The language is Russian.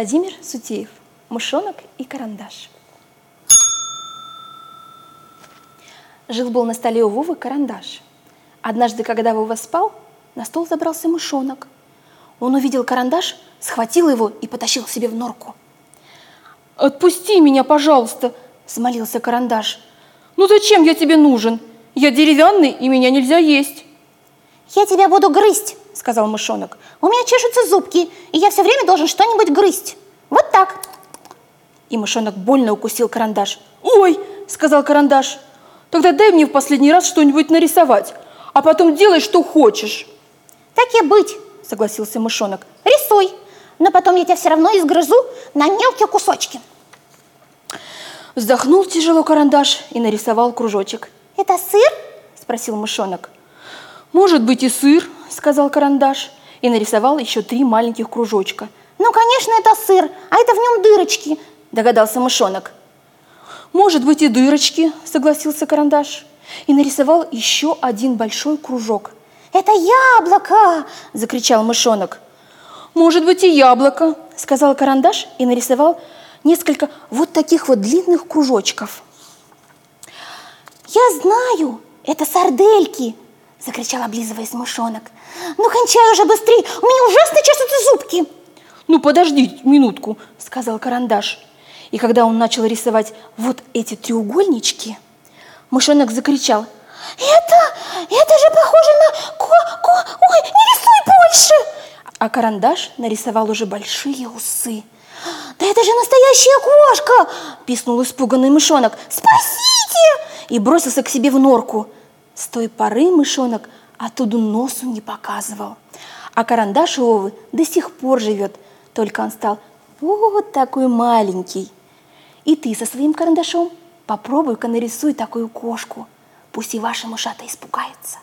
Владимир Сутеев. Мышонок и карандаш. Жил-был на столе у Вовы карандаш. Однажды, когда Вова спал, на стол забрался мышонок. Он увидел карандаш, схватил его и потащил себе в норку. «Отпусти меня, пожалуйста!» – взмолился карандаш. «Ну зачем я тебе нужен? Я деревянный, и меня нельзя есть!» «Я тебя буду грызть!» – сказал мышонок. «У меня чешутся зубки, и я все время должен что-нибудь грызть. Вот так!» И мышонок больно укусил карандаш. «Ой!» – сказал карандаш. «Тогда дай мне в последний раз что-нибудь нарисовать, а потом делай, что хочешь». «Так и быть!» – согласился мышонок. «Рисуй, но потом я тебя все равно изгрызу на мелкие кусочки». Вздохнул тяжело карандаш и нарисовал кружочек. «Это сыр?» – спросил мышонок. «Может быть и сыр», – сказал карандаш и нарисовал еще три маленьких кружочка. «Ну, конечно, это сыр, а это в нем дырочки», – догадался мышонок. «Может быть и дырочки», – согласился карандаш и нарисовал еще один большой кружок. «Это яблоко!» – закричал мышонок. «Может быть и яблоко», – сказал карандаш и нарисовал несколько вот таких вот длинных кружочков. «Я знаю, это сардельки!» – закричал, облизываясь мышонок. «Ну, кончай уже быстрее, у меня ужасно чешутся зубки!» «Ну, подожди минутку», – сказал карандаш. И когда он начал рисовать вот эти треугольнички, мышонок закричал. «Это, это же похоже на ко, ко, ой, не рисуй больше!» А карандаш нарисовал уже большие усы. «Да это же настоящая кошка!» – писнул испуганный мышонок. «Спасите!» И бросился к себе в норку. С той поры мышонок оттуда носу не показывал. А карандаш у до сих пор живет, только он стал вот такой маленький. И ты со своим карандашом попробуй-ка нарисуй такую кошку. Пусть и ваши мышата испугаются.